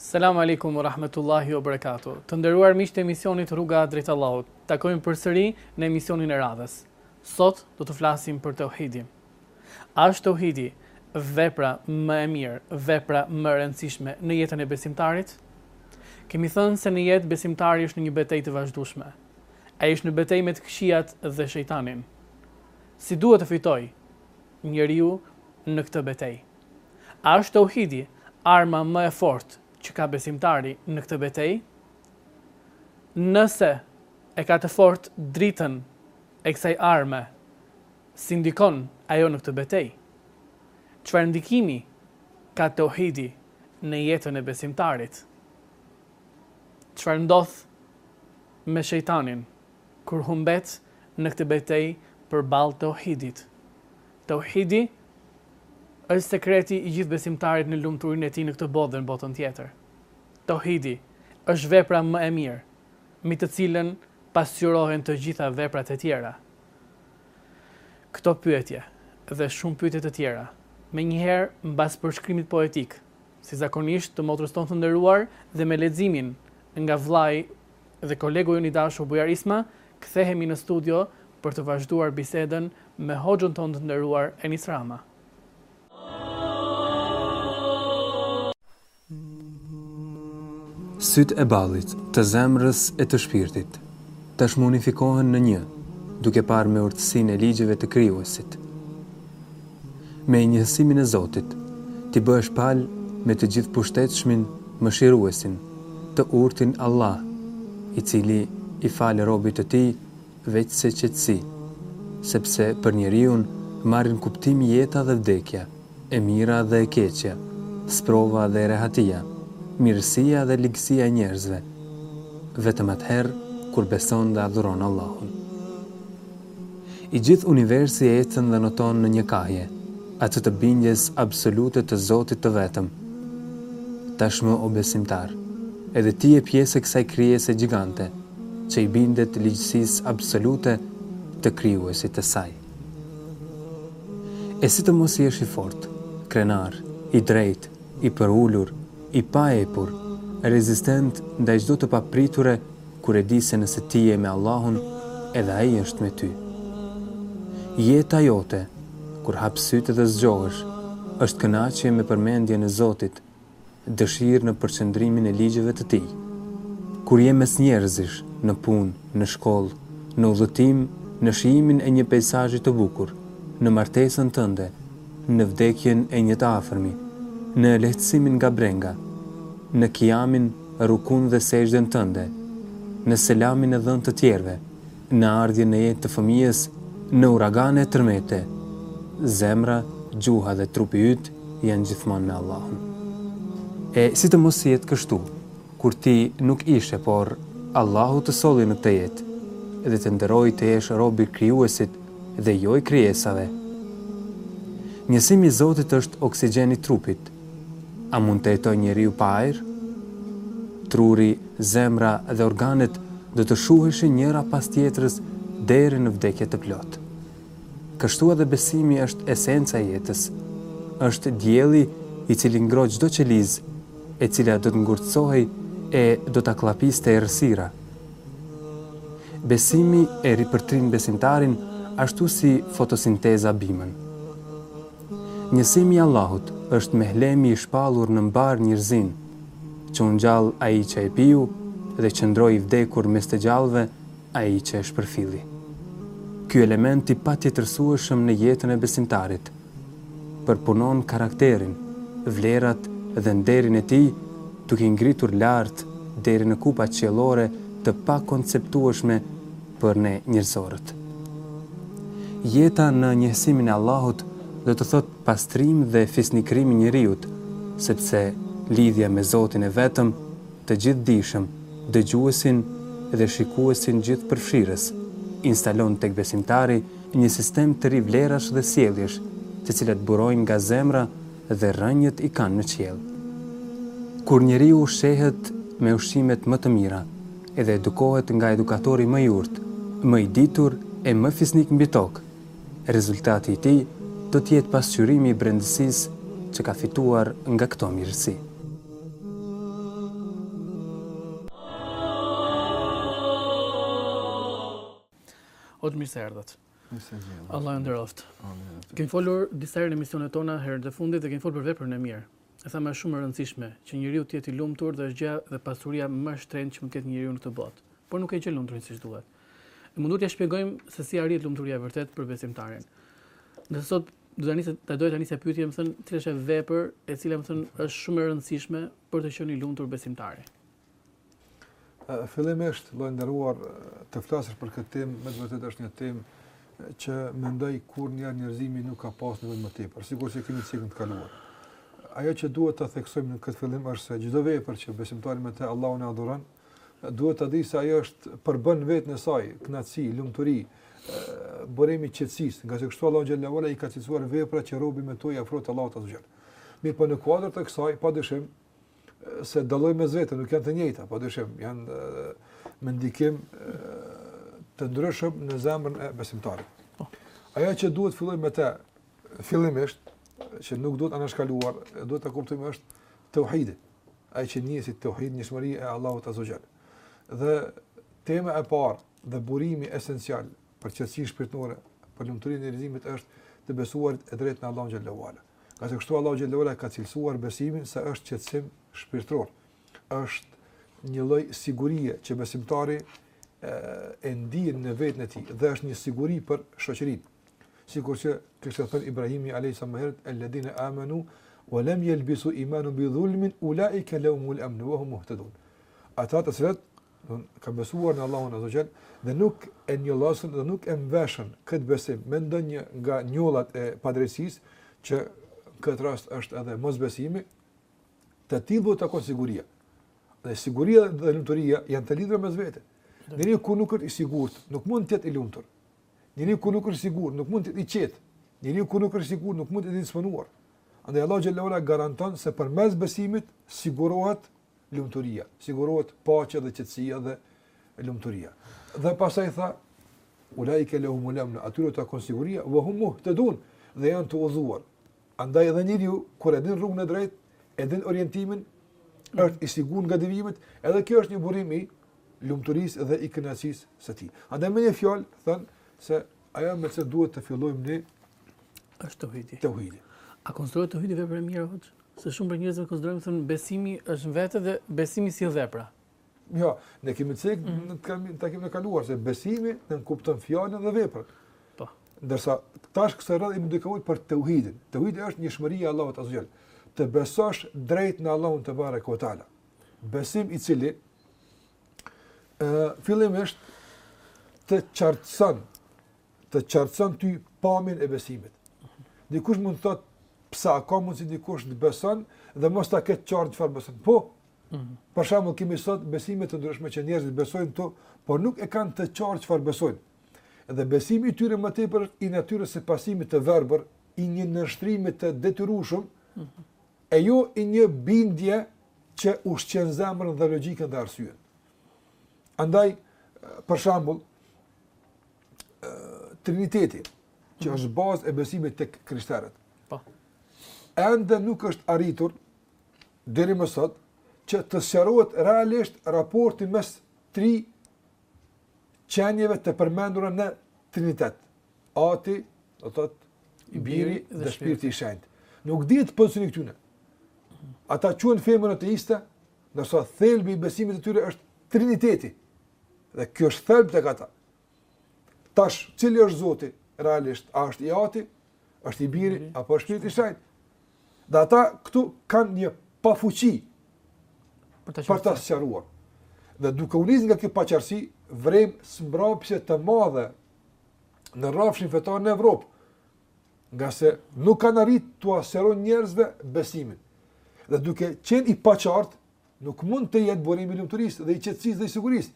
Selam Alejkum wa Rahmetullahi wa Berekatuh. Të nderuar miq të emisionit Rruga drejt Allahut. Takojmë përsëri në emisionin e radhës. Sot do të flasim për tauhidin. A është tauhidi vepra më e mirë, vepra më e rëndësishme në jetën e besimtarit? Kemi thënë se në jetë besimtari është në një betejë të vazhdueshme. Ai është në betejë me të këqijat dhe shejtanin. Si duhet të fitojë njeriu në këtë betejë? A është teuhidi arma më e fortë që ka besimtari në këtë betejë? Nëse e ka të fortë dritën e kësaj arme, si ndikon ajo në këtë betejë? Çfarë ndikimi ka teuhidi në jetën e besimtarit? Çfarë ndodh me shejtanin kur humbet në këtë betejë përballë teuhidit? Tauhidi është sekreti i gjithë besimtarit në lumturinë e tij në këtë botë dhe në botën tjetër. Tauhidi është vepra më e mirë, mbi të cilën pasqyrohen të gjitha veprat e tjera. Këto pyetje, dhe shumë pyetje të tjera, menjëherë mbas përshkrimit poetik, si zakonisht të motrës tonë të nderuar dhe me leximin nga vëllai dhe kolegu ynë i dashur Bujar Isma kthehemi në studio për të vazhduar bisedën me hoxhën tonë të nderuar Enis Rama. Sytë e ballit, të zemrës e të shpirtit, tashmë unifikohen në një, duke parë me urtësinë e ligjeve të Krijuesit. Me njëhësimin e Zotit, t'i bëhesh palë me të Gjithëpushtetshmin Mëshiruesin, të Urtin Allah, i Cili i fal robit të Tij veçse qetësi, sepse për njeriun marrin kuptim jeta dhe vdekja, e mira dhe e keqja, sprova dhe rehatia, mirësia dhe ligësia e njerëzve, vetëm atëherë kur beson dhe adhuron Allahun. I gjithë universi ecën dhe noton në një kahje, atë të bindjes absolute të Zotit të vetëm. Tashmë o besimtar, edhe ti je pjesë e kësaj krijese gjigante, që i bindet ligjësisë absolute të Krijuesit të saj. E si të mos jesh i fortë, krenar, i drejtë, i përulur, i paepur, rezistent ndaj çdo të papriture kur e di se nëse ti je me Allahun edhe Ai është me ty. Jeta jote, kur hap sytë dhe zgjohesh, është kënaqje me përmendjen e Zotit, dëshirë në përqendrimin e ligjeve të Tij. Kur je mes njerëzish, në punë, në shkollë, në udhëtim, në shijimin e një peisazhi të bukur, në martesën tënde, në vdekjen e një të afërmi, në lehtësimin nga brenga, në kijamin, Rukun dhe sexhden tënde, në selamin e dhënë të tjerëve, në ardhjen në jetë të fëmijës, në uragane e tërmete, zemra, gjuha dhe trupi yt janë gjithmonë me Allahun. E si të mos jetë kështu, kur ti nuk ishe, por Allahu të solli në këtë jetë dhe të nderoi të jesh rob i Krijuesit dhe jo i krijesave? Njësimi i Zotit është oksigjen i trupit. A mund të jetojë njeriu pa ajër? Truri, zemra dhe organet do të shuheshin njëra pas tjetrës deri në vdekje të plotë. Kështu edhe besimi është esenca e jetës. Është dielli i cili ngroh çdo qelizë, e cila do të ngurtësohej e do ta kllapiste errësira. Besimi e ripërtërin besimtarin ashtu si fotosinteza bimën. Njësimi i Allahut është mehlemi i shpallur për mbarë njerëzinë, që u ngjall ai që e piu dhe qëndroi i vdekur mes të gjallëve ai që e shpërfilli. Ky element i patjetërsueshëm në jetën e besimtarit përpunon karakterin, vlerat dhe nderin e tij duke i ngritur lart deri në kupat qiellore të pakonceptueshme për ne njerëzorët. Jeta në njësimin e Allahut do të thotë pastrim dhe fisnikërim i njeriut, sepse lidhja me Zotin e vetëm, të gjithëdijshëm, dëgjuesin dhe shikuesin gjithëpërfshirës, instalon tek besimtari një sistem të ri vlerash dhe sjelljesh, të cilat burojnë nga zemra dhe rrënjët i kanë në qiell. Kur njeriu ushqehet me ushqimet më të mira dhe edukohet nga edukatori më i urtë, më i ditur e më fisnik mbi tokë, rezultati i tij do të jetë pasqyrimi i brendësisë që ka fituar nga këto mirësi. Hoxhë mirë se erdhët. Allahu ju nderoftë. Kemi folur disa herë në emisionet tona herët e fundit dhe kemi folur për veprën e mirë. Është shumë e rëndësishme që njeriu të jetë i lumtur dhe është gjëja dhe pasuria më e shtrenjtë që mund të ketë njeriu në këtë botë, por nuk e gjen lumturinë siç duhet. Jemi munduar të shpjegojmë se si arrihet lumturia e vërtetë për besimtarin. Ne sot do tani se ta doja tani se pyetje domethënë cila është vepër e cila domethënë është shumë e rëndësishme për të qenë i lumtur besimtari. Fillimisht, vëllai i nderuar, të flasësh për këtë temë, me të vërtetë është një temë që mendoj kurrë njerëzimi nuk ka pas nevojë më tepër, sikur që kemi cek herën e kaluar. Ajo që duhet të theksojmë në këtë fillim është se çdo vepër që besimtari me të Allahun e adhuron, duhet të di se ajo është përmban në veten e saj, kënaqësi, lumturi, burim i qetësisë, ngase kështu Allahu xhele ue ala i ka cilësuar veprat që robi me to i afrohet Allahut azze ue xhel. Mirpo në kuadër të kësaj, padyshim, se dallojnë mes vete, nuk janë të njëjta, padyshim, janë me ndikim të ndryshëm në zemrën e besimtarit. Po. Ajo që duhet të fillojmë me te, fillimisht, që nuk duhet anashkaluar, duhet të kuptojmë është teuhidi. Ajo që njihet si teuhid, njëshmëri e Allahut azze ue xhel. Dhe tema e parë dhe burimi esencial për qetësi shpirtërore, për lumturinë e njerëzimit është të besuarit e drejtë në Allahun xhele Ngase kështu Allahu xhele ue ala e ka cilësuar besimin se është qetësim shpirtëror. Është një lloj sigurie që besimtari e ndien në veten e tij dhe është një siguri për shoqërinë. Sikur që kishte thënë Ibrahimi alejhi selam herët alladine amanu wa lam yalbisu imanu bi dhulmin ulaika lahumul amn wa hum muhtadun. Ata të cilët kanë besuar në Allahun azze ue xhel dhe nuk e njollosën dhe nuk e mveshën këtë besim me ndonjë nga njollat e padrejtësisë që këtë rast është edhe mosbesimi të tillëve u takon siguria dhe siguria dhe lumturia janë të lidhura mes vete njeriu kur nuk është i sigurt nuk mund të jetë i lumtur njeriu kur nuk është i sigurt nuk mund të jetë i qetë njeriu kur nuk është i sigurt nuk mund të jetë i disponuar andaj Allahu xhele ue ala garanton se përmes besimit sigurohet lumturia, sigurohet paqja dhe qetësia dhe lumturia. Dhe pastaj tha Ulaike lehumul emnu atyre u takon siguria, ve hum muhtedun, dhe janë të udhëzuar. Andaj edhe njeriu, kur e din rrugën e drejtë, e din orientimin, është i sigurt nga devijimet, edhe kjo është një burim i lumturisë dhe i kënaqësisë së tij. Andaj me një fjalë, thënë, se ajo me se duhet të fillojmë një... është teuhidi. Teuhidi. A konsiderohet teuhidi vepër e mirë, hoxhë? Se shumë prej njerëzve konsiderojnë se besimi është në vete dhe besimi sjell vepra. Jo, ne kemi cek mm -hmm. në takim takim të kaluar se besimi nënkupton fjalën dhe veprën. Po. Ndërsa tash kësaj radhe mendoj për tauhidin. Tauhidi është njëshmëri e Allahut azze ue xhel. Të besosh drejt në Allahun tebareke ue teala. Besim i cili ë fillimisht të qartëson të qartëson ty pamjen e besimit. Dikush mund të thotë, pse a ka mundësi dikush të beson dhe mos ta ketë të qartë çfarë beson? Po. Mhm. Për shembull, kemi sot besime të ndryshme që njerëzit besojnë këtu, por nuk e kanë të qartë çfarë besojnë. Dhe besimi i tyre më tepër i natyrës së pasimit të verbër, i një nënshtrimi të detyrueshëm, mhm. e jo i një bindjeje që ushqen zemrën dhe logjikën dhe arsyen. Andaj, për shembull, Triniteti, që mhm. është bazë e besimit tek krishterët. Po. Ende nuk është arritur deri më sot që të sqarohet realisht raporti mes tri qenieve të përmendura në Trinitet. Ati, do të thotë, i biri dhe shpirti i shenjtë. Nuk dihet pozicioni i këtyre. Ata quhen fe monoteiste, Ndërsa thelbi i besimit të tyre është Triniteti. Dhe ky është thelb tek ata. Tash, cili është Zoti realisht? A është i Ati? Është i Biri mhm. apo është Shpirti i Shenjtë? Dhe ata këtu kanë një pafuqi për ta sqaruar. Dhe duke u nis nga kjo paqartësi, vërejmë zmbrapsje të madhe në rrafshin fetar në Evropë, ngase nuk kanë arrit t'ua sqarojnë njerëzve besimin. Dhe duke qenë i paqartë, nuk mund të jetë burimi i lumturisë dhe i qetësisë dhe i sigurisë.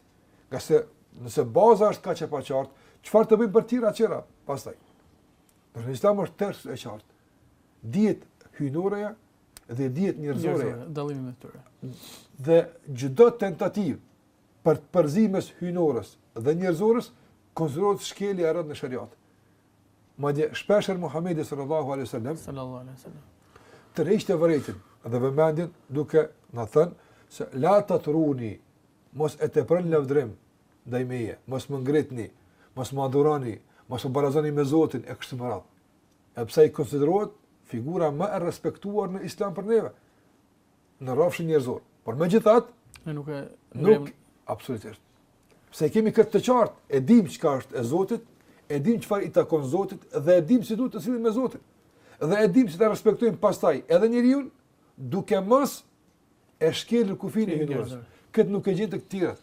Ngase nëse baza është kaq e paqartë, çfarë të bëjmë për gjëra tjera pastaj? Por në Islam është tërë e qartë. Dihet hyjnoreja dhe dihet njerëzoreja. Dallimi mes tyre. Dhe çdo tentativë për të përzier mes hyjnores dhe njerëzores konsiderohet shkelje e rëndë në shariat. Madje shpesh herë Muhamedi sallallahu alaihi wasallam sallallahu alaihi wasallam tërhiqte vërejtjen dhe vëmendjen duke na thënë se la tatruni mos e teproni në lavdrim ndaj meje, mos më ngritni, mos më adhuroni, mos më barazoni me Zotin e kështu me radhë. Edhe pse ai konsiderohet figura më e respektuar në Islam për neve në rrafshin njerëzor. Por megjithatë, ne nuk e nuk absolutisht. Pse e kemi këtë të qartë, e dim çka është e Zotit, e dim çfarë i takon Zotit dhe e dim si duhet të sillemi me Zotin. Dhe e dim si ta respektojmë pastaj edhe njeriun duke mos e shkelur kufin e hyjnores. Këtë nuk e gjen te tjerët.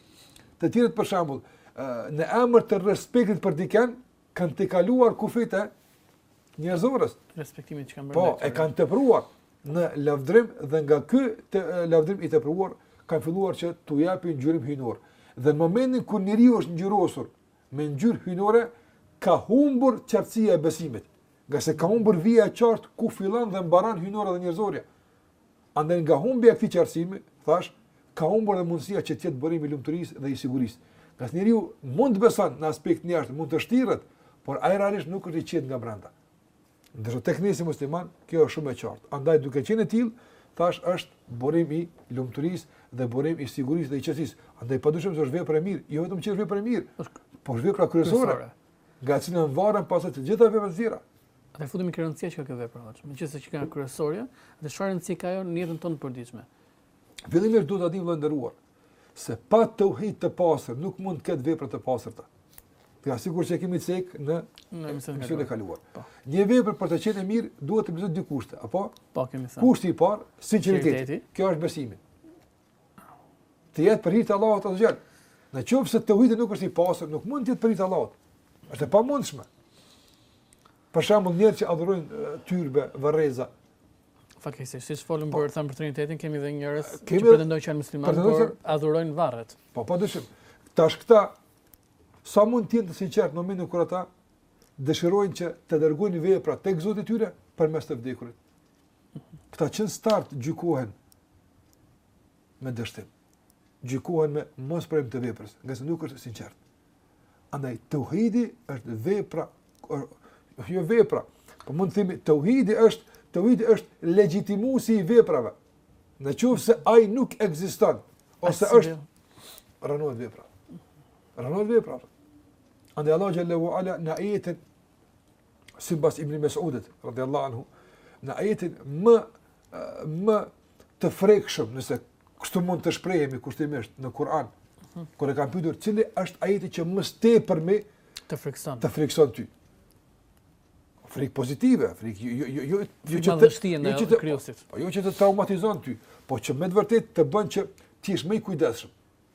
Të tjerët për shembull, në emër të respektit për dikën, kanë tejkaluar kufijtë e njerëzores. Respektimin që kanë bërë. Po, e kanë tepruar në lavdrim dhe nga ky të, lavdrim i tepruar kanë filluar që t'u japin ngjyrim hyjnor. Dhe në momentin kur njeriu është ngjyrosur me ngjyrë hyjnore, ka humbur qartësia e besimit. Ngase ka humbur vija e qartë ku fillon dhe mbaron hyjnora dhe njerëzorja. Andaj nga humbja e këtij qartësimi, thash, ka humbur edhe mundësia që të jetë burim i lumturisë dhe i sigurisë. Nga se njeriu mund të besojë në aspektin e jashtëm, mund të shtirret, por ai realisht nuk është i qetë nga brenda. Ndërsa tek ne si musliman, kjo është shumë e qartë. Andaj duke qenë e tillë, thash është burim i lumturisë dhe burim i sigurisë dhe i qetësisë. Andaj padyshim se është vepër e mirë, jo vetëm që është vepër e mirë, por është vepra kryesore. Nga e cila varen pastaj të gjitha veprat e tjera. Atëherë futemi te rëndësia që ka kjo vepër hoxhë, meqenëse qenka kryesorja dhe çfarë rëndësi ka ajo në jetën tonë të përditshme. Fillimisht duhet ta dimë vëlla i nderuar se pa tauhid të pastër nuk mund të ketë vepra të pastërta. Ja sikur që kemi cek në emisionin e kaluar. Po. Një vepër për të qenë e mirë duhet të plotësojë dy kushte, apo? Po, kemi thënë. Kushti i parë, sinqeriteti. Kjo është besimi. Të jetë për hir të Allahut azze ve xhel. Në qoftë se tauhidi nuk është i pastër, nuk mund të jetë për hir të Allahut. Është e pamundshme. Për shembull, njerëz që adhurojnë tyrbe, varreza. Fakëse, si ç'folëm po, për thënë për Trinitetin, kemi edhe njerëz që pretendojnë që janë muslimanë, por adhurojnë varret. Po, pa dyshim. Tash këta sa mund të jenë të sinqertë në momentin kur ata dëshirojnë që të dërgojnë vepra tek Zoti i tyre përmes të vdekurit. këta që në start gjykohen me dështim, gjykohen me mospranim të veprës, nga se nuk është e sinqertë. Andaj, tauhidi është vepra, jo vepra, po mund të themi, tauhidi është, tauhidi është legjitimuesi i veprave, në qoftë se ai nuk ekziston, ose është rënohet vepra. Rënohet vepra. Andaj, Allah xhelle ue ala, në ajetin sipas Ibn Mes'udit radhiyallahu anhu në ajetin më më të frikshëm nëse kështu mund të shprehemi kushtimisht në Kur'an mhm. kur e kanë pyetur cili është ajeti që më së tepërmi të frikson të frikson ty frikë pozitive frikë jo jo jo jo, jo që të shtihen jo të krijosit po jo që të traumatizon ty po që me të vërtetë të bën që të jesh më i kujdesshëm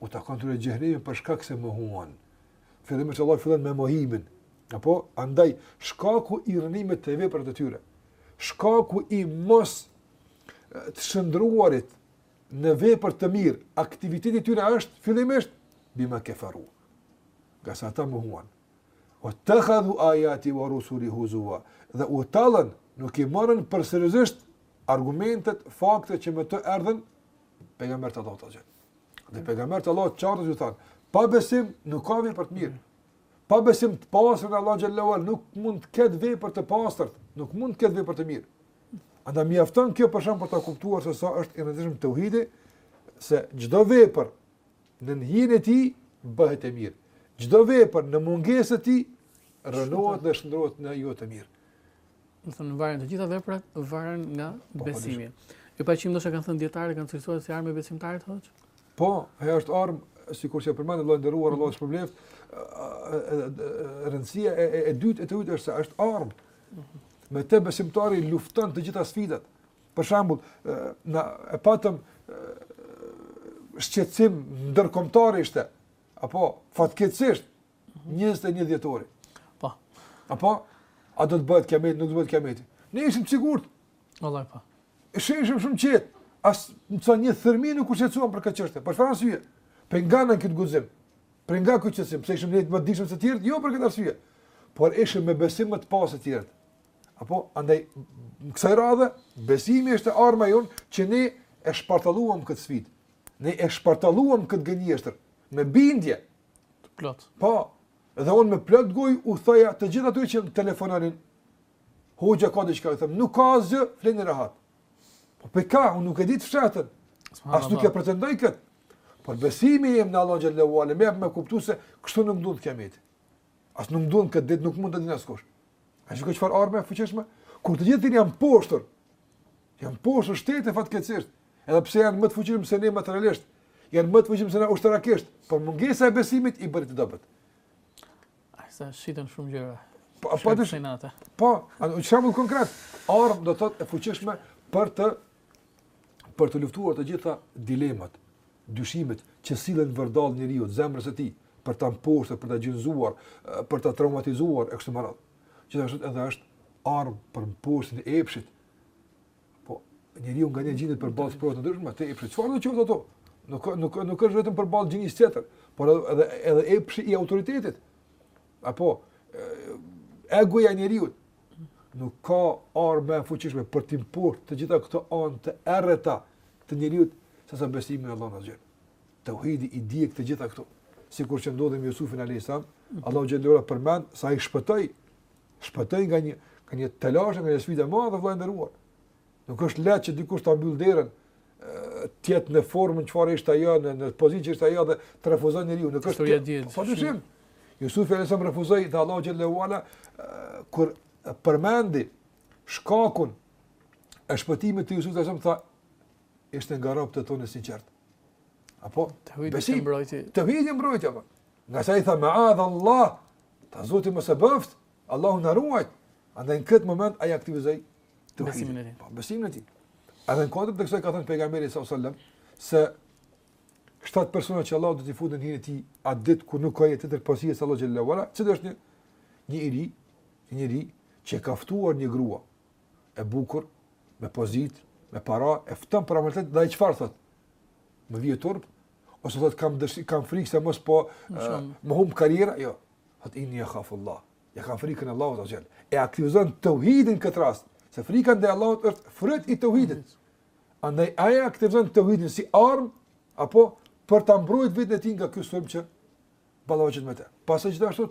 u takon xhehenemi për shkak se mohuan. Fillimisht Allah fillon me mohimin, apo andaj shkaku i rrënimit të veprave të tyre, shkaku i mos të shndërruarit në vepër të mirë, aktivitetit të tyre është fillimisht bima kefaru. Ngase ata mohuan. Wattakhadhu ajati wa rusuli huzua. Dhe u tallën, nuk i morën për seriozisht argumentet, faktet që më të erdhen pejgamber të Allahut atë. Dhe pejgamber të Allahut çfarë thanë? Pa besim nuk ka vepër të mirë. Pa besim të pastër në Allah xhelle ue ala nuk mund të ketë vepër të pastër, nuk mund të ketë vepër të mirë. Andaj mjafton kjo për shembull për ta kuptuar se sa është i rëndësishëm tauhidi se çdo vepër nën hijen e tij bëhet e mirë. Çdo vepër në mungesë të tij rënohet dhe shndërrohet në jo të mirë. Me thënë, në varen të gjitha veprat, varen nga po, po, besimi. Jo pa qëllim ndoshta kanë thënë dijetarët, kanë cilësuar si armë e besimtarit, hoxhë? Po, e është armë, sikur që e përmende, vëlla i nderuar, Allahu të shpërbleftë, rëndësia e, e, e dytë e teuhidit është se është armë. Mhm. Me te besimtari lufton të gjitha sfidat. Për shembull, ne e patëm, shqetësim ndërkombëtar ishte, apo fatkeqësisht, njëzet e një dhjetori. Po. Apo? A do të bëhet kiameti, nuk do të bëhet kiameti. Ne ishim të sigurt. Vallahi po. Ishim shumë shumë qetë. As me thënë një thërrmi nuk u shqetësuam për këtë çështje. Për çfarë arsye? Prej nga ne këtë guxim. Prej nga këtë qetësim, pse ishim ne më të dijshëm se të tjerët? Jo për këtë arsye. Por ishim me besim më të pastër se të tjerët. Apo andaj në kësaj radhe besimi është arma jonë që ne e shpartalluam këtë sfidë. Ne e shpartalluam këtë gënjeshtër me bindje, Të plotë. Po. Dhe unë me plot gojë u thoja të gjithë atyre që telefononin. Hoxha ka diçka, i them, nuk ka asgjë, fleni rahat. Po pe ka, unë nuk e di të fshehtën. As nuk e pretendoj kët. Por besimi im në Allahun xhel-le ue ala më jep me kuptu se kështu nuk bëhet kiameti. As nuk dihet, këtë ditë nuk mund ta dijë askush. A shikon çfarë armë e fuqishme? Kur të gjithë janë mposhtur. Janë mposhtur shtete fatkeqësisht. Edhe pse janë më të fuqishëm se ne materialisht, janë më të fuqishëm se ne ushtarakisht, por mungesa e besimit i bëri të dobët. Aq sa shitën shumë gjëra. Po, po, po, po, atë shembull konkret, armë do të thotë e fuqishme për të për të luftuar të gjitha dilemat, dyshimet që sillen vërdall njeriut, zemrës së tij, për ta mposhtur, për ta gjunjëzuar, për ta traumatizuar e kështu me radhë. Gjithashtu edhe është armë për mposhtjen e epshit, Po, njeriu nganjëherë gjendet përballë sprovave të ndryshme, të epshit, çfarëdo qofshin ato? Nuk nuk nuk është vetëm përballë gjinisë tjetër, por edhe edhe epshi i autoritetit. Apo egoja e njeriut, nuk ka armë më të fuqishme për t'i mposhtë të gjitha këto anë të errëta të njeriut se sa besimi në Allahun azze ue xhel. Teuhidi i djeg të gjitha këto. Sikur që ndodhi me Yusufin alayhis salam, Allahu xhel-le ue ala përmend se ai shpëtoi Shpëtoi nga një nga një telash nga një sfidë e madhe vëlla i nderuar. Nuk është lehtë që dikush ta mbyll derën të jetë në formën çfarë ishte ajo në në pozicion që ishte ajo dhe ta refuzon njeriu nuk është e lehtë pa dyshim Yusuf alayhis salam refuzoi dhe Allahu xhel-le ue ala kur përmendi shkakun e shpëtimit të Yusuf alayhis salam tha ishte nga robët tanë të sinqertë apo teuhidi e mbrojti teuhidi e mbrojti apo ngase ai tha meadhallah Ta zoti mos e bëft, Allahu na ruajt. Andaj në këtë moment ai aktivizoi besimin e tij. Po besimin e tij. Edhe në kuadër të kësoj ka thënë pejgamberi sa sallam se shtatë persona që Allahu do t'i futë në hijen e tij atë ditë kur nuk ka hije tjetër pos hijes Allahut xhel-le ue ala, që është një, njeriu, njeriu që e ka ftuar një grua e bukur, me pozit, me para, e fton për amoralitet dhe ai çfarë thotë? Më vjen turp, ose thotë kam dëshirë, kam frikë se mos po më humb karriera, jo. Thotë inni ehafullah. Ia kam frikën e Allahut azh. E aktivizon tauhidin në këtë rast, se frika ndaj Allahut është fryt i tauhidit. Andaj ai aktivizon tauhidin si armë apo për ta mbrojtur vetën e tij nga ky sulm që ballafaqet me të. Pastaj gjithashtu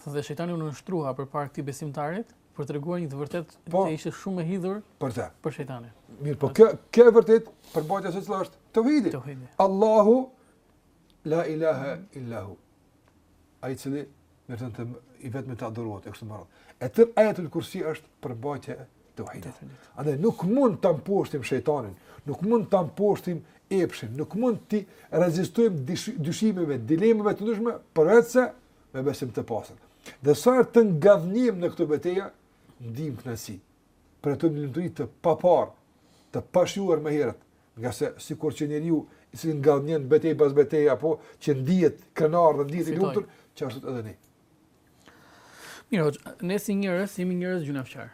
Dhe shejtani u nënshtrua përpara këtij besimtarit për t'i treguar një të vërtetë po, që ishte shumë e hidhur për të. Për shejtanin. Mirëpo kjo kjo e vërtet përmbajtja e së cilës është? Tauhidi. Tauhidi. Allahu la ilaha illa hu. Ai i cili meriton i vetëm të adhurohet e kështu me radhë. E tër ayatul kursi është përmbajtja tauhidit. Andaj nuk mund ta mposhtim shejtanin, nuk mund ta mposhtim epshin, nuk mund t'i rezistojmë dyshimeve, dilemave të ndryshme përveçse me besim të pastër. Dhe sa herë të ngadhënjejmë në këtë betejë, ndiejmë kënaqësi. Përjetojmë lumturi të papar, të pashijuar më herët, ngase sikur që njeriu i cili ngadhënjen betejë pas betejë apo që ndihet krenar dhe ndihet i lumtur, kështu edhe ne. Mirë, hoxhë, ne si njerëz, jemi njerëz gjynahqarë.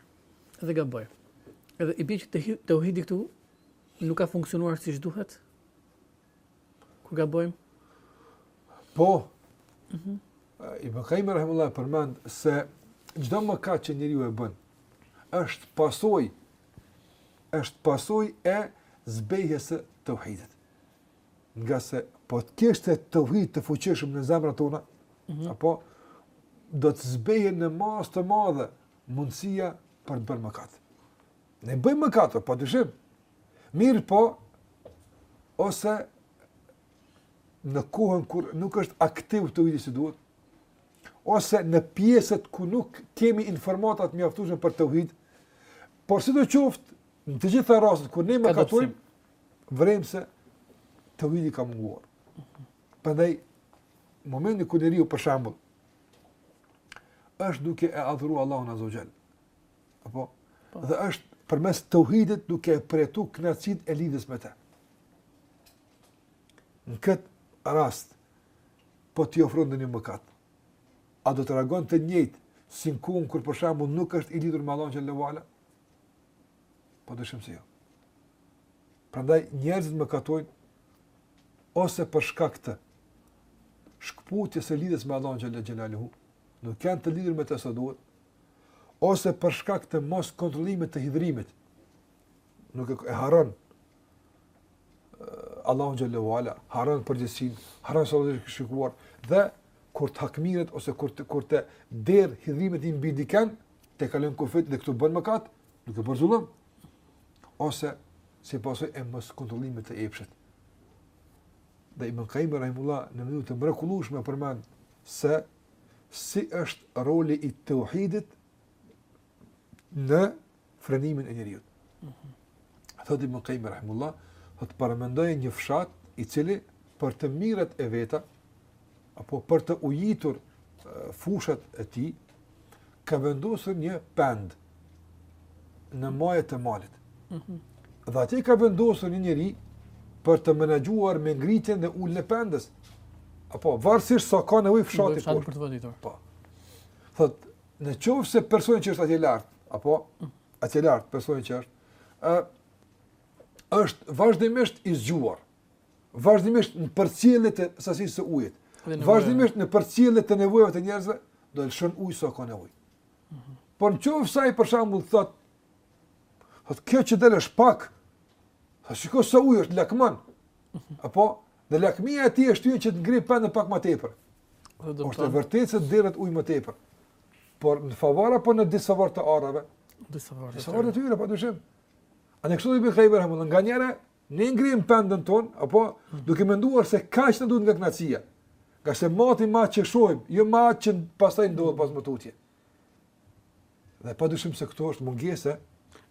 Edhe gabojmë. Edhe i bje që të, teuhidi këtu nuk ka funksionuar siç duhet? Kur gabojmë? Po. Mm -hmm. Ibn Kajimi rahimullah përmend se çdo mëkat që njeriu e bën, është pasoj, është pasoj e zbehjes së teuhidit. Ngase po të kishte teuhid të fuqishëm në zemrat tona, mm -hmm. apo do të zbehej në masë të madhe mundësia për të bërë mëkat. Ne bëjmë mëkatë, pa dyshim. Mirëpo, ose në kohën kur nuk është aktiv teuhidi si duhet, ose në pjesët ku nuk kemi informata të mjaftueshme për teuhid, por sidoqoftë, në të gjitha rastet, kur ne mëkatojmë, vërejmë se teuhidi ka munguar. Prandaj, momentin kur njeriu për shembull, është duke e adhuru Allahun azze ue xhel. Apo? Po. Dhe është përmes teuhidit duke e përjetu knaqsinë e lidhës me te. Në këtë rast, po t'i ofrohet ndonjë mëkat. A do të reagonte njëjtë, si në kohën kur për shembull nuk është i lidhur me Allahun xhel-le ue ala? Pa dyshim se jo. Prandaj njerëzit mëkatojnë ose për shkak të shkputjes së lidhjes me Allahun xhele xhelaluhu, nuk janë të lidhur me të sa duhet, ose për shkak të mos kontrollimit të hidhrimit. Duke harruar Allahun xhele ue ala, harron përgjegjësin, harron se është duke shikuar dhe kur të hakmiret ose kur të kur të derdh hidhërimin e tij mbi dikën, tejkalon kufit dhe këtu bën mëkat, duke bërë zullum ose si pasoj e mos kontrollimit të epshit. Dhe Ibn Qayyim rahimullah në mënyrë të mrekullueshme përmend se si është roli i teuhidit në frenimin e njeriut. Thotë Ibn Qayyim rahimullah, thotë paramendoje një fshat i cili për të mirët e veta apo për të ujitur fushat e tij ka vendosur një pend në majë të malit. Mm -hmm. Dhe atje ka vendosur një njeri për të menaxhuar me ngritjen dhe uljen e pendës. Apo varësisht sa ka nevojë fshati po. Për të vaditur. Po. Thot, në qoftë se personi që është atje lart, apo mm. Atje lart, personi që është. Ë është vazhdimisht i zgjuar. Vazhdimisht në përcjellje të sasisë së ujit. Vazhdimisht në përcjellje të nevojave të njerëzve, do të lëshon ujë sa ka nevojë. Mm -hmm. Po në qoftë se ai për shambull thot, thot, kjo që del është pak, thot, shiko sa ujë është lakman, mhm. apo, dhe lakmia e tij e shtyn që të ngrijë pendën pak më tepër. është e vërtet se derdhet ujë më tepër. por në favor apo në disfavor të arave? Disfavor. Disfavor të tyre, pa dyshim. Andaj kështu thotë Ibn Qayyim rahimullah, nganjëherë ne ngrim pendën ton, apo duke menduar se kaq të duhet nga knaqsia. Nga se matim me atë që shohim, jo me atë që pastaj ndodh pas më tutje. Dhe pa dyshim se kjo është mungesë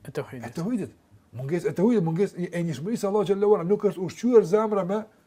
e teuhidit. E teuhidit. Mungesë e teuhidit, mungesë e njëshmërisë së Allahut xhele ue ala nuk është ushqyër zemra me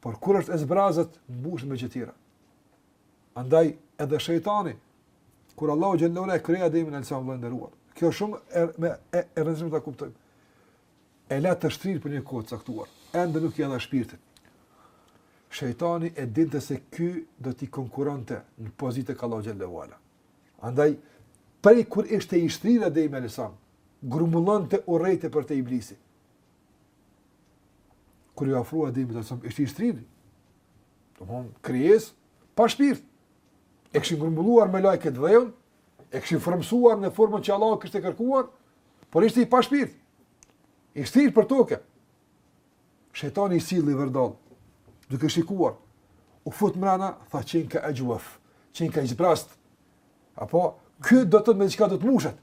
Por kur është e zbrazët, mbushet me gjëra tjera. Andaj edhe shejtani kur Allahu xhele ue ala krijoi Ademin alayhis salam vëlla i nderuar. Kjo është shumë e me e, e rëndësishme ta kuptojmë. E la të shtrirë për një kohë të caktuar. Ende nuk ia dha shpirtin. Shejtani e dinte se ky do t'i konkurronte në pozitë te Allahu xhele ue ala. Andaj prej kur ishte i shtrirë Ademi alayhis salam, grumullonte urrejtje për të iblisi. Kur iu afrua Ademit ishte i shtrirë. Domethënë, krijesë, pa shpirt. E kishin grumbulluar melaiket dheun, e kishin formësuar në formën që Allahu kishte kërkuar, por ishte i pa shpirt. I shtrirë për toke. Shejtani i sillej vërdallë, duke shikuar, u fut mrena, tha qenka exhvef, qenka i zbrazt, apo, ky do të me çka do të mbushet,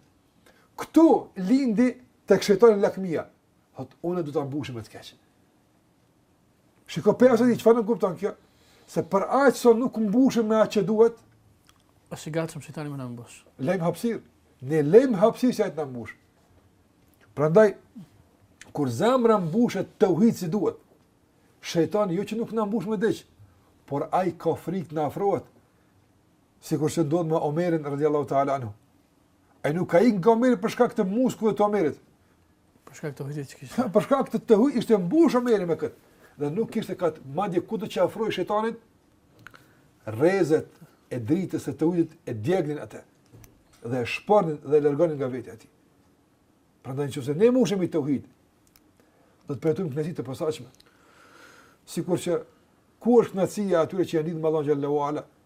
Këtu lindi tek shejtani lakmia. Thot, unë do ta mbush me të keqen. Shiko pra se çfarë nënkupton kjo, se për aq sa nuk mbushim me atë që duhet, është i gatshëm shejtani me na mbush. Lejm hapësirë. Ne lejm hapësirë që ai të na mbush. Prandaj kur zemra mbushet teuhid si duhet, shejtani jo që nuk na mbush me diç, por ai ka frikë na afrohet. Sikurse ndodh me Omerin radijallahu teala anhu. Ai nuk ka ikë nga Omeri për shkak të muskujve të Omerit. Për shkak të teuhidit që kishte. Për shkak të teuhidit ishte mbushur Omeri me kët. Dhe nuk kishte kah madje ku t'i afrohej shejtani. Rrezet e dritës së teuhidit e djegnin atë. Dhe e shporrnin dhe e largonin nga vetja e tij. Prandaj nëse ne mbushemi teuhid, do të përjetojmë kënaqësi të posaçme. Sikur që ku është kënaqësia e atyre që janë lidhur me Allahun xhel-le ue ala,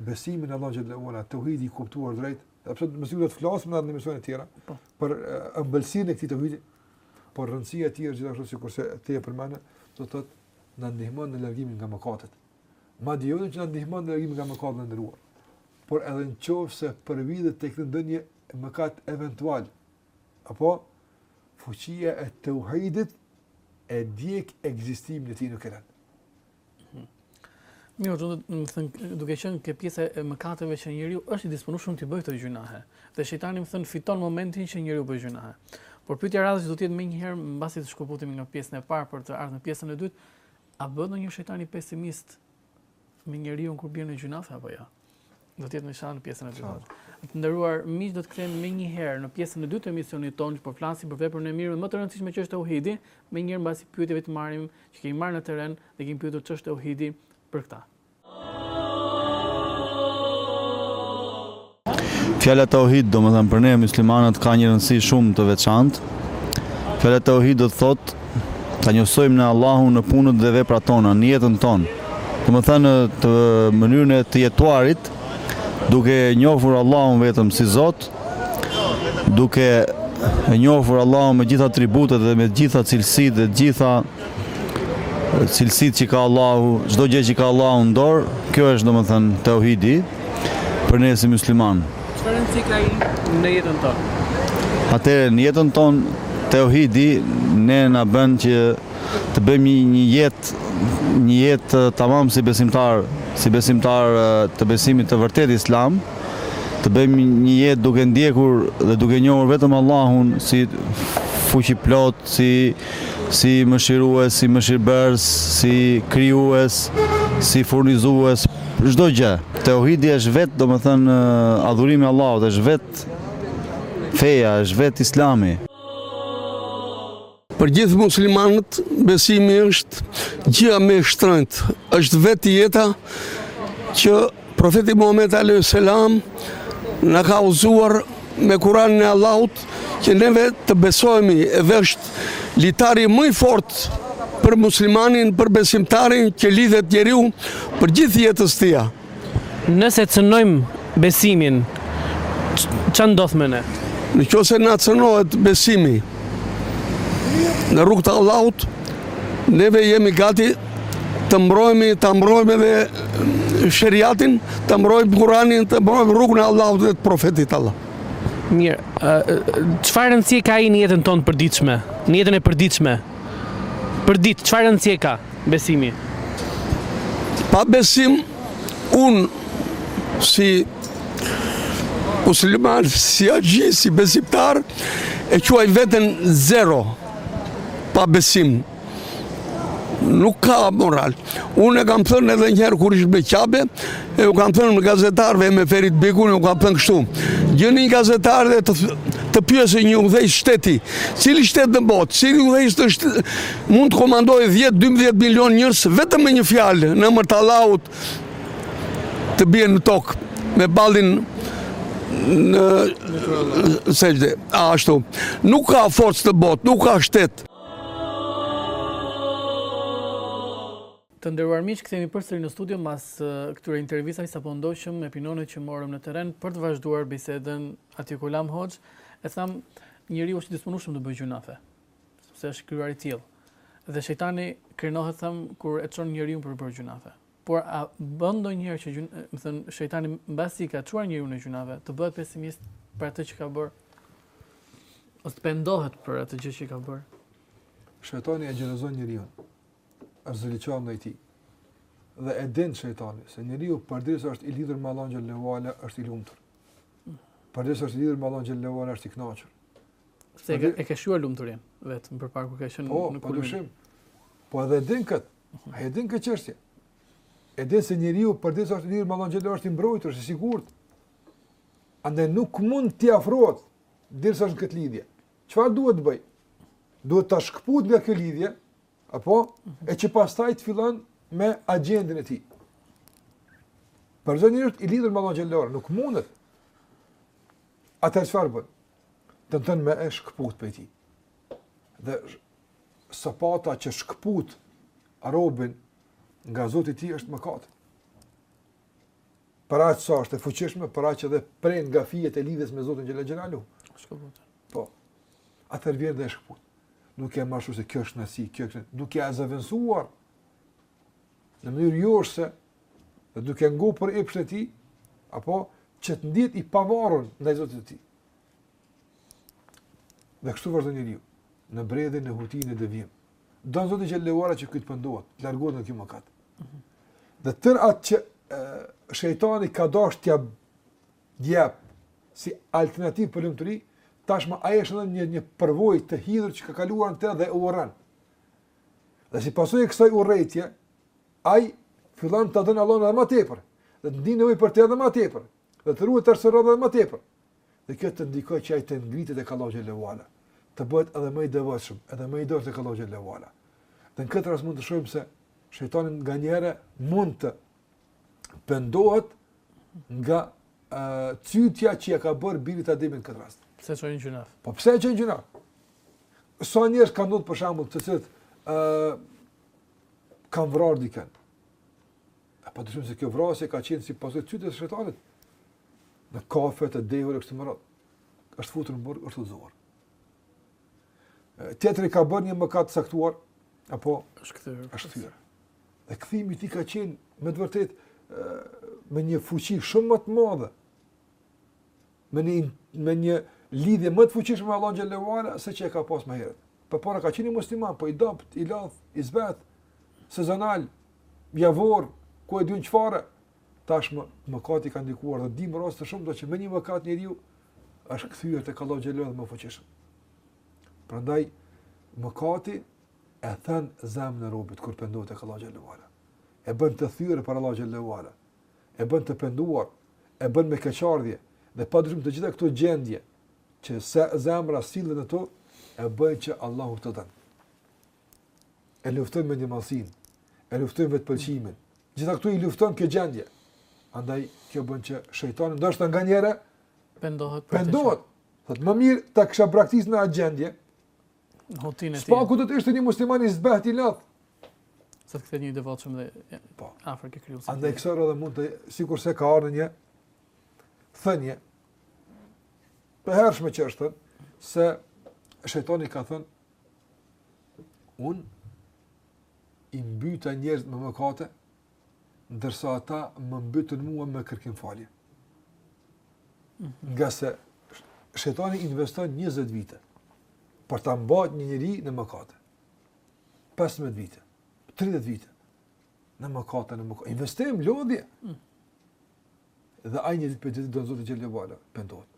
besimi në Allahun xhel-le ue ala, tauhidi i kuptuar drejt, edhe pse me siguri do të flasim edhe në emisione të tjera po. për ëmbëlsinë e këtij tauhidi, por rëndësia e tij është gjithashtu sikurse ti e përmende, do të thotë na ndihmon në largimin nga mëkatet. Madje jo që na ndihmon në largimin nga mëkatet i nderuar, por edhe në qoftë se përvidhet tek ne ndonjë mëkat eventual apo fuqia e tauhidit e djek ekzistimin e tij në këtë. Mirë, domethënë, duke qenë ke pjesa e mëkateve që njeriu është i disponueshëm t'i bëjë këto gjynahe. Dhe shejtani me thënë fiton momentin që njeriu bën gjynahe. Por pyetja e radhës që do të jetë menjëherë mbasi të shkëputemi nga pjesën e parë për të ardhur në pjesën e dytë, a bëhet ndonjëherë shejtani pesimist me njeriun kur bie në gjynahe apo jo? Ja? Do të jetë inshallah në pjesën e dytë. Të nderuar miq, do të kthehemi menjëherë në pjesën e dytë të emisionit tonë që po flasim për veprën e mirë më të rëndësishme që është tauhidi, menjëherë mbas pyetjeve të marrim që kemi marrë në terren dhe kemi pyetur ç'është tauhidi për ta. Fjala tauhid, domethënë për ne muslimanët ka një rëndësi shumë të veçantë. Fjala tauhid do të thotë Ta njësojmë ne Allahun në punët dhe veprat tona, në jetën tonë. Domethënë të mënyrën e të jetuarit, duke e njofur Allahun vetëm si Zot, duke e njofur Allahun me gjitha atributet dhe me gjitha cilësitë dhe gjitha cilësitë që ka Allahu, çdo gjë që ka Allahu në dorë, kjo është domethënë tauhidi për ne si muslimanë. Çfarë rëndësi ka ai në jetën tonë? Atëherë në jetën tonë teuhidi ne na bën që të bëjmë një jetë një jetë tamam si besimtar, si besimtar të besimit të vërtetë islam, të bëjmë një jetë duke ndjekur dhe duke njohur vetëm Allahun si fuqiplotë, si si mëshirues, si mëshirbërës, si krijues, si furnizues, çdo gjë. Teuhidi është vetë, domethënë, adhurimi i Allahut, është vetë feja, është vetë Islami. Për gjithë muslimanët, besimi është gjëja më e shtrenjtë, është vetë jeta që Profeti Muhammed alayhi salam na ka udhëzuar me Kur'anin e Allahut që neve të besojmë dhe është litari më i fortë për muslimanin, për besimtarin që lidhet njeriu përgjatë jetës tija. Nëse cënojmë besimin, ça ndodh me ne? Në qoftë se na cënohet besimi në rrugë të Allahut, neve jemi gati ta mbrojmë, ta mbrojmë edhe sheriatin, ta mbrojmë kuranin, ta mbrojmë rrugën e Allahut dhe të profetit Allah. Mirë, çfarë rëndësie ka në jetën tonë të përditshme, në jetën e përditshme, përditë, çfarë rëndësie ka besimi? Pa besim, unë si musliman, si haxhi, si besimtar, e quaj veten zero pa besim. Nuk ka moral. Unë e kam thënë edhe njëherë kur ishim në Qabe, e u kam thënë gazetarëve me Ferit Pikun, e u kam thënë kështu. Gjeni një, gazetarë dhe të, të pyesë një udhëheqës shteti. Cili shtet në botë, cili udhëheqës shteti, mund të komandojë 10-12 milion njerëz, vetëm me një fjalë, në emër të Allahut, të bien në tokë, me ballin në sexhde, ashtu. Nuk ka forcë në botë, nuk ka shtet. Të nderuar miq, kthehemi përsëri në studio mbas këtyre intervistave që sapo ndoqëm me opinionet që morëm në terren për të vazhduar bisedën aty ku e lamë. Hoxhë, thamë njeriu është i disponueshëm të bëjë gjynahe, sepse është krijuar i tillë. Dhe shejtani krenohet thamë kur e çon njeriun për të bërë gjynahe. Por a bën ndonjëherë që gjyn, domethënë shejtani mbasi ka çuar njeriun në gjynahe, të bëhet pesimist për atë që ka bërë? Ose të pendohet për atë gjë që ka bërë? Shejtani e xhelozon njeriun. Është ziliqar ndaj tij. Dhe e din shejtani se njeriu përderisa është i lidhur me Allahun xhelle ue ala është i lumtur. Përderisa është i lidhur me Allahun xhelle ue ala është i kënaqur. Se e ka shijuar lumturinë vetë më përpara kur ka qenë po, në kulmin. Po, padyshim. Po edhe e din këtë Ai e din këtë çështje? E din se njeriu përderisa është lidhur me Allahun xhele ue ala është i mbrojtur, është i sigurt. Andaj nuk mund t'i afrohet derisa është në këtë lidhje. Çfarë duhet të bëj? Duhet ta shkput nga kjo lidhje, apo e që pastaj të fillon me agjendën e tij. Për sa ai është i lidhur me Allahun xhele ue ala, nuk mundet. Atëherë çfarë bën? Tenton me e shkëput prej tij. Dhe sopata që shkëput robin nga Zoti i tij është mëkati. Për aq sa është e fuqishme, për aq edhe pren nga fijet e lidhjes me Zotin Xhele Xhelaluhu. Shkëput. Po. Atëherë vjen dhe e shkëput. Duke e mashtru se kjo është nasi, kjo është duke ia zëvendësuar në mënyrë joshëse dhe duke ngopur epshin e tij apo që të ndihet i pavarur ndaj Zotit të tij. Dhe kështu vazhdon njeriu në bredhje e huti e devijim. Don Zoti xhele ue ala që ky të pendohet, të largohet nga ky mëkat. Mhm. Dhe tër atë që shejtani ka dash t'ja jep si alternativë për lumturi, tashmë ai është edhe një një përvojë të hidhur që ka kaluar në të dhe e urren. Dhe si pasojë e kësaj urrejtje, ai fillon ta don Allahun edhe më tepër, dhe të ndien nevojë për të edhe më tepër, dhe të ruhet herën tjetër edhe më tepër. dhe kjo të ndikojë që ai të ngritet tek Allahu xhele ue ala, të bëhet edhe më i devotshëm, edhe më i dorëzuar tek Allahu xhele ue ala. Dhe në këtë rast mund të shohim se shejtani nganjëherë mund të pendohet nga uh, cytja që ja ka bërë birit të Ademit në këtë rast. Pse çon gjynah? Po pse çon gjynah? Sa njerëz ka ndodhë për shambull të cilët uh, kanë vrarë dikën. E pa dyshim se kjo vrasje ka qenë si pasojë e cytjes së shejtanit. Në kafe të dehur e kështu me radhë. është futur në burg, është udhëzuar. Tjetri ka bërë një mëkat të caktuar, po është kthyer. është kthyer. Dhe kthimi i tij ka qenë, me të vërtet, me një fuqi shumë më të madhe. me një me një lidhje më të fuqishme me Allahun xhele ue ala se që e ka pas më herët. Përpara ka qenë musliman, po i dobët, i lodht, i zbeht, sezonal, javor, ku e di unë çfarë, tashmë mëkati ka ndikuar dhe dimë raste të shumta që me një mëkat njeriu është kthyer tek Allahu xhele ue ala më fuqishëm. Prandaj mëkati e thën zemrën e robit kur pendohet tek Allahu xhele ue ala. E bën të thyer për Allahun xhele ue ala. e bën të penduar, e bën me keqardhje dhe padyshim të gjitha këto gjendje që zemra sillet në to, e bëjnë që Allahu ta don. E luftojnë mendjemadhësinë, e luftojnë vetëpëlqimin. Gjitha këto i lufton kjo gjendje. Andaj, kjo bën që shejtani, ndoshta nganjëherë, pendohet. Pendohet. Thot, më mirë ta kisha braktis në atë gjendje, në rutinën e tij. S'paku do të ishte një musliman i zbeht i lartë. Se të kthehet një i devotshëm dhe ja, po. afer ke kryu. Andaj kësaj rradhe mund të, sikurse ka ardhur një thënie, të hershme që është se shejtani ka thënë, unë i mbyta njerëzit me mëkate, ndërsa ata më mbytën mua me kërkim falje. Mhm. Ngase shejtani investon 20 vite për ta mbajt një njeri në mëkate. 15 vite, 30 vite në mëkate, në mëkate. Investim, lodhje. Mhm. Dhe ai një ditë përkujton Zotin xhelle ue ala, pendohet.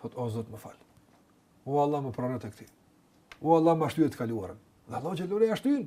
Thot, o Zot më fal. O Allah më prano tek ti. O Allah ma shlyej të kaluarën. Dhe Allah xhelle ue e ashtu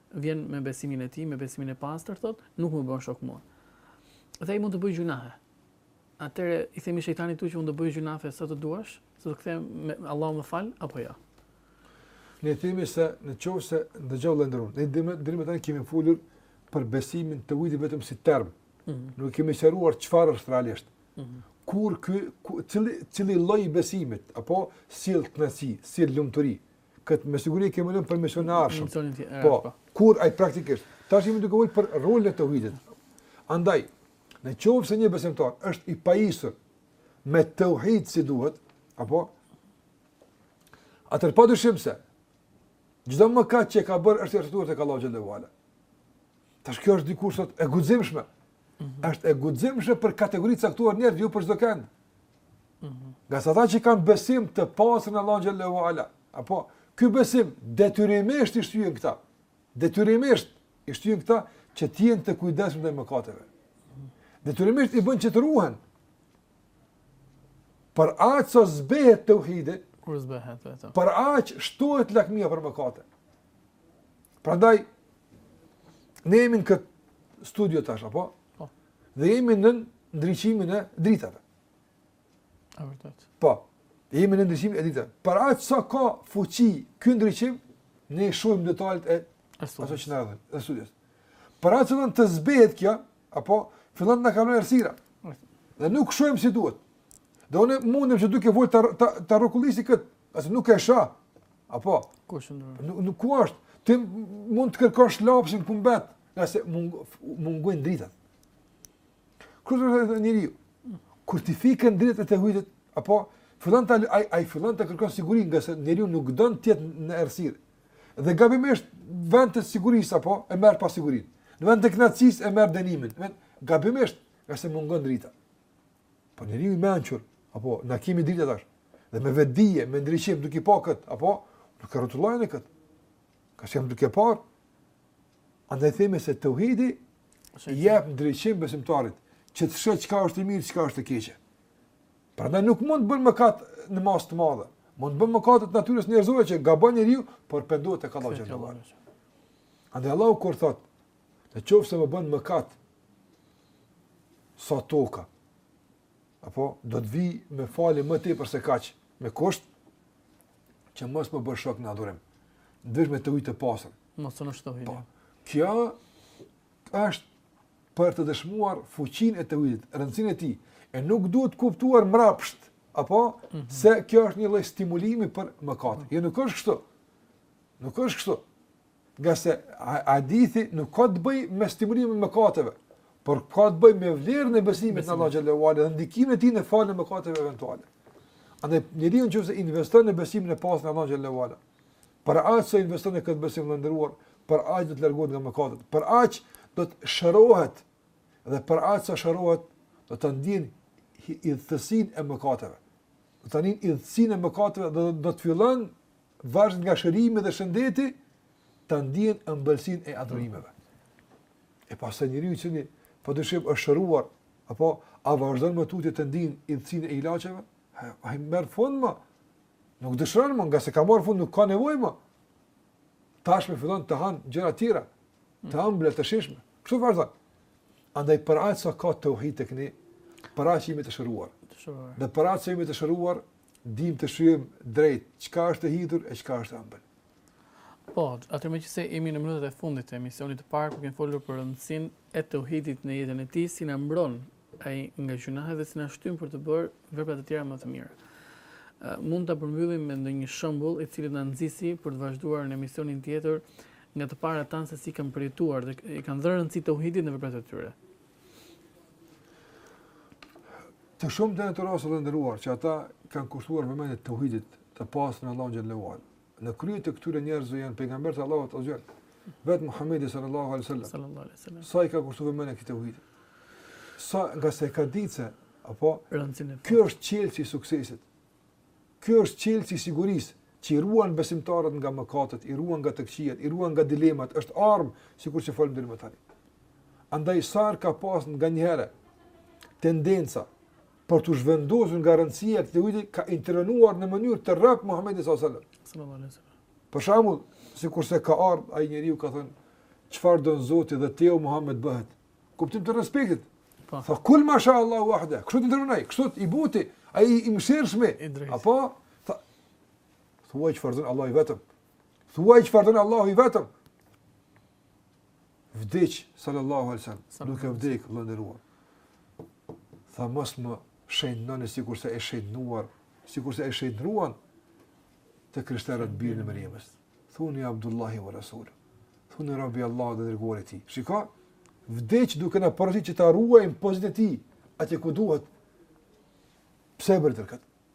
vjen me besimin e tij, me besimin e pastër, thotë, nuk më bën shok mua. Dhe ai mund të bëjë gjunahe. Atëherë i themi shejtanit ti që mund të bëjë gjunahe sa të duash, sa të kthehem Allahu më fal apo jo. Ja. Ne themi se në qoftë se ndëgjoj lëndrun, ne deri më tani kemi folur për besimin teuhidit vetëm si term. Mm -hmm. Nuk kemi sqaruar çfarë është realisht. Mm -hmm. Kur ky cili cili lloj i besimit apo sjell kënaqësi, sjell lumturi, këtë me siguri e kemi lënë për emisionin e ardhshëm. Po, po, kur ai praktikisht. Tash jemi duke folur për rolin e tauhidit. Andaj, në qoftë se një besimtar është i pajisur me tauhid si duhet, apo atëherë pa dyshim se çdo mëkat që ka bërë është i rrëzuar tek Allahu xhelle ue ala. Tash kjo është diku sot e guximshme. Mm -hmm. Është e guximshme për kategori të caktuar njerëzish, jo për çdo kënd. Ngase ata që kanë besim të pastër në Allah xhelle ue ala. Apo, ky besim, detyrimisht i shtyn këta. Detyrimisht i shtyn këta që t'jenë të kujdesshëm ndaj mëkateve. Detyrimisht i bën që të ruhen. Për aq sa zbehet teuhidi, për aq shtohet lakmia për mëkate. Prandaj, ne jemi në këtë studio tash, apo? Po. dhe jemi nën ndriçimin e dritave. A vërtet. Po. Jemi nën ndriçimin e dritave. Për aq sa ka fuqi ky ndriçim, ne i shohim detalet e asaj që na rrethon, e studios. Për aq sa të zbehet kjo, apo fillon të na kaplojë errësira. Dhe nuk shohim si duhet. Dhe unë mundem që duke fol të, të, ta rrokullis këtë, as nuk e shoh. Apo? Nuk, nuk ku është? Ti mund të kërkosh lapsin ku mbet, Ngase mung, mungojnë dritat. Kur te njeriu, kur t'i fiken dritat e teuhidit, apo fillon të, a, ai fillon të kërkon siguri, ngase njeriu nuk don të jetë në errësirë. Dhe gabimisht vend të sigurisë, apo e merr pasigurinë. Në vend të knaqësisë e merr dënimin. Vend, gabimisht, ngase mungojnë dritat. Po njeriu i mençur, apo ne kemi drita tash. Dhe me vetëdije, me ndriçim, duke pa këtë, apo, duke reflektu në këtë çka që jam duke parë, Andaj themi se teuhidi i jep ndriçim besimtarit që të shohë çka është e mirë, çka është e keqe. Prandaj nuk mund të bën mëkat në masë të madhe. Mund të bën mëkat të natyrës njerëzore që gabon njeriu, por pendohet tek Allahu xhele ue ala. Andaj Allahu kur thotë, në qoftë se më bën mëkat sa toka, apo do të vij me falje më tepër se kaq, me kusht që mos më bësh shok në adhurim. Domethënë me teuhid të pastër. Mos të nënshtrohi. Po, kjo është për të dëshmuar fuqinë e teuhidit, rëndësinë e tij, e nuk duhet kuptuar mrapsht, apo, mm -hmm. se kjo është një lloj stimulimi për mëkat. Jo nuk është kështu, nuk është kështu, ngase hadithi nuk ka të bëjë me stimulimin e mëkateve, por ka të bëjë me vlerën e besimit në Allahun xhele ue ala dhe ndikimin e tij në faljen e mëkateve eventuale. Andaj, njeriu në qoftë se investon në besimin e pastër në Allahun xhele ue ala, Për aq sa investon në këtë besim të nderuar, për aq do të largohet nga mëkatet, për aq do të shërohet dhe për aq sa shërohet do të ndjen idhësinë e mëkateve. Do të ndjen idhësinë e mëkateve dhe do të fillon tash nga shërimi dhe shëndeti të ndjen ëmbëlsinë e adhurimeve. E pasi njeriu që një, pa dyshim është shëruar, apo a vazhdon më tutje të ndjen idhësinë e ilaçeve, ai merr fund më, Nuk dëshiron më, ngase ka marrë fund, nuk ka nevojë më. Tashmë fillon të han gjëra të tjera, të ëmbla të shijshme. Kështu vazhdon. Andaj për aq sa ka teuhid te ne, për aq jemi të shëruar. Dhe për aq që jemi të shëruar, dim të shijojmë drejt, çka është e hidhur e çka është e ambël. Po, atëherë meqë se jemi në minutat e fundit të emisionit të parë, ku kemë folur për rëndësinë e teuhidit në jetën e tij, si na mbron ai nga gjynahet dhe si na shtyn për të bërë vepra të tjera më të mira. Mund ta përmbyllim me ndonjë shembull i cili na nxit për të vazhduar në emisionin tjetër nga të parët tanë se si kanë përjetuar dhe i kanë dhënë rëndësi teuhidit në veprat e tyre. Të shumta janë rastet i nderuar që ata kanë kushtuar vëmendje teuhidit të pastër në Allahun xhele Në krye të këtyre njerëzve janë pejgamberi i Allahut azze ve xhel. Vet Muhamedi sallallahu alaihi wasallam. Sallallahu alaihi wasallam. Sa i ka kushtuar rëndësi teuhidit. Sa ngase ka ditë, apo rëndësinë. Ky është çelësi i suksesit. Ky është çelësi i sigurisë që i ruan besimtarët nga mëkatet, i ruan nga të këqijat, i ruan nga dilemat, është armë, sikur që folëm edhe më tani. Andaj sa herë ka pas nganjëherë tendenca Për t'u zhvendosur nga rëndësia e teuhidit ka intervenuar në mënyrë të rraptë Muhamedi sallallahu alajhi wasallam. Sallallahu alajhi wasallam. Për shembull, sikurse ka ardhur ai njeriu ka thënë çfarë don Zoti dhe ti o Muhammed bëhet. Kuptim të respektit. Po. Tha kul masha Allah wahda. Kështu të nderuar, kështu i buti, ai i mëshirshmi. Apo tha thuaj çfarë don Allahu vetëm. Thuaj çfarë don Allahu vetëm. vdiq sallallahu alaihi wasallam duke vdek vëlla i nderuar tha mos më shenjtëroni sikurse e shenjtëruan sikurse e shenjtëruan të krishterët birin e Merjemes thuni Abdullahi ve resuluhu thuni robi i Allahut dhe i dërguari i tij shiko vdiq duke na porositur që ta ruajmë pozitën e tij atje ku duhet pse e bëri tërë këtë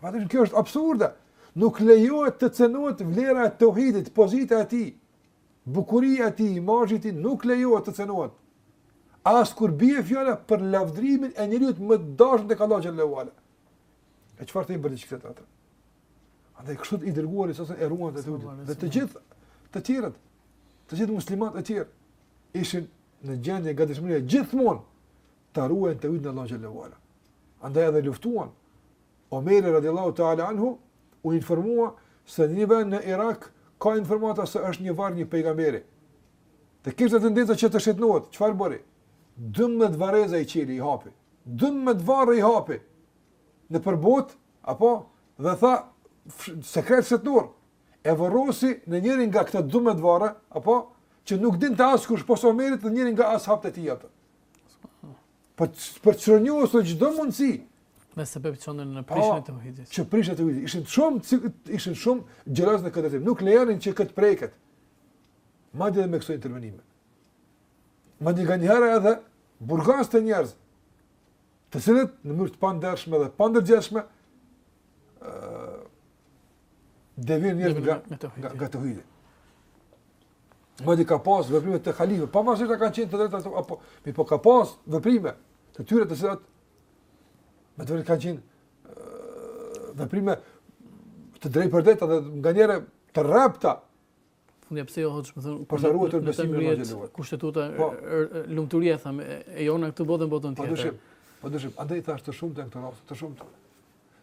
Patjetër kjo është absurde. Nuk lejohet të cenohet vlera e tauhidit, pozita e tij, bukuria e tij, imazhi i tij nuk lejohet të cenohet. As kur bie fjala për lavdrimin e njeriut më të dashur tek Allahu xhel-le ve ala. E çfarë të bëjë ky e ai? Andaj kështu i dërguari salallahu e ruan tauhidin. Dhe të gjithë të tjerët, të gjithë muslimanët e tjerë ishin në gjendje gatishmërie gjithmonë ta ruajnë tevhidin e Allahut xhel-le ve ala. Andaj edhe luftuan. Omeri radiallahu ta'ala anhu u informua se një vend në Irak ka informata se është një varr i një pejgamberi. Dhe kishte tendenca që të shenjtërohet, çfarë bëri? Dymbëdhjetë varreza i çeli, i hapi. Dymbëdhjetë varre i hapi. Në përbot, apo, dhe tha, sekret shqetnor, e varrosi në njërin nga këta dymbëdhjetë varre, apo, që nuk din te askush, pos Omerit dhe njërit nga as'habët e tij atë. Për për ta çrrënjosë çdo mundësi. Me se bëj çonën në prishjen e tauhidit. Që prishin tauhidin. Ishin shumë ishin shumë xhelozë në këtë drejtim. Nuk lejonin që kjo të preket. Madje edhe me këto intervenime. Madje nganjëherë edhe burgoste njerëz. Të cilët në mënyrë të pandershme dhe pandërgjegjshme devijonin njerëz nga nga tauhidi. Madje ka pas veprime të halifëve, pavarësisht se kanë qenë të drejta apo mi po ka pas veprime të tyre të cilat me të vërtetë kanë qenë veprime të drejtpërdrejta dhe nganjëherë të rrapta. Fundja pse jo hoxhë, domethënë, për të ruajtur besimin e njerëzve. Kushtetuta po, lumturia thamë e jona në këtë botë, në botën tjetër. Pa dyshim, pa dyshim, andaj thashë të shumë të këto të shumë të.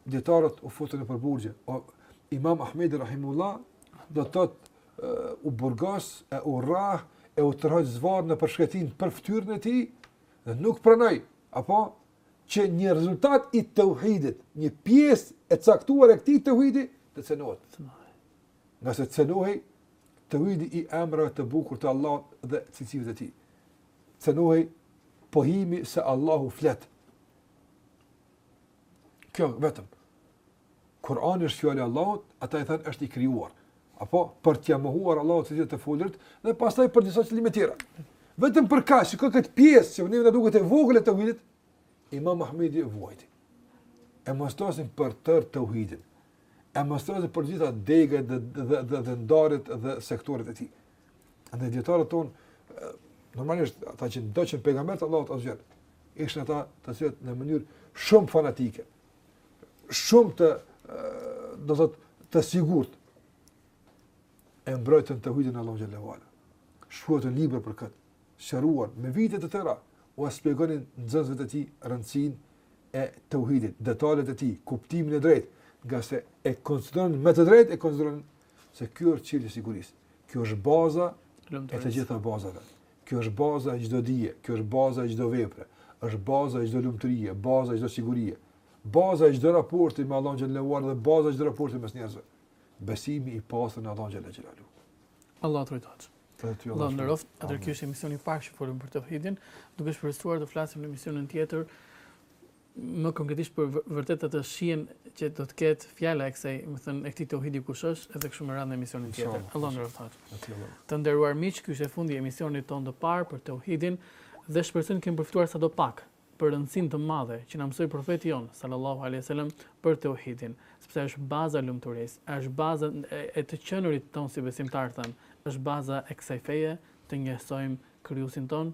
dietarët u futën nëpër burgje. O Imam Ahmedi rahimullah do të thotë u burgos e u rrah e u tërhoq zvarë nëpër shkretinë për ftyrën e tij dhe nuk pranoi apo që një rezultat i tauhidit, një pjesë e caktuar e këtij tauhidi të cenohet. Ngase cenohej tauhidi i emrave të bukur të Allahut dhe cilësive të tij. Cenohej pohimi se Allahu flet. Kjo vetëm. Kurani është fjala e Allahut, ata i thonë është i krijuar. Apo për t'ia mohuar Allahut se të folurit dhe pastaj për disa qëllime tjera. Vetëm për kaq, si këtë pjesë që neve na duket e vogël e tauhidit, Imam Ahmedi e vuajti. E mos të flasim për tërë tauhidin. E mos të flasim për gjitha degët dhe dhe dhe, dhe ndarjet dhe sektorët e tij. Andaj dietarët ton normalisht ata që ndoqën pejgamberin e Allahut azze ue xhel. Ishin ata të cilët në mënyrë shumë fanatike, shumë të do të thotë të sigurt e mbrojtën tauhidin e Allahut xhele ue ala. Shkruajtën libra për këtë, ligjëruan me vite të tëra, u shpjegonin nxënësve të tij rëndësinë e tauhidit, detalet e tij, kuptimin e drejtë, ngase e konsideronin me të drejtë e konsideronin Se kjo është çelësi i sigurisë. Kjo është baza e të gjitha bazave. Kjo është baza e çdo dije. Kjo është baza e çdo vepre. është baza e çdo lumturie. Baza e çdo sigurie. Baza e çdo raporti me Allahun xhele ue ala dhe baza e çdo raporti mes njerëzve. Besimi i pastër në Allahun xhele ue ala. Allahu të ruajttë. Allahu të nderoftë. Atëherë ky është emisioni i parë që folëm për tauhidin, duke shpresuar të flasim në emisionin tjetër. më konkretisht për vërtetësinë që do të ketë fjala e kësaj, me thënë, e këtij tauhidi kush është, edhe kështu me radhë në emisionin tjetër. Allahu të nderoftë. Të nderuar miq, ky është fundi i emisionit tonë të parë për tauhidin, dhe shpresojmë të kemi përfituar sado pak për rëndësinë e madhe që na mësoi profeti jonë, sallallahu a.s. për tauhidin, sepse është baza e lumturisë, është baza e të qenurit tonë si besimtarë, është baza e kësaj feje të njësojmë Krijuesin tonë,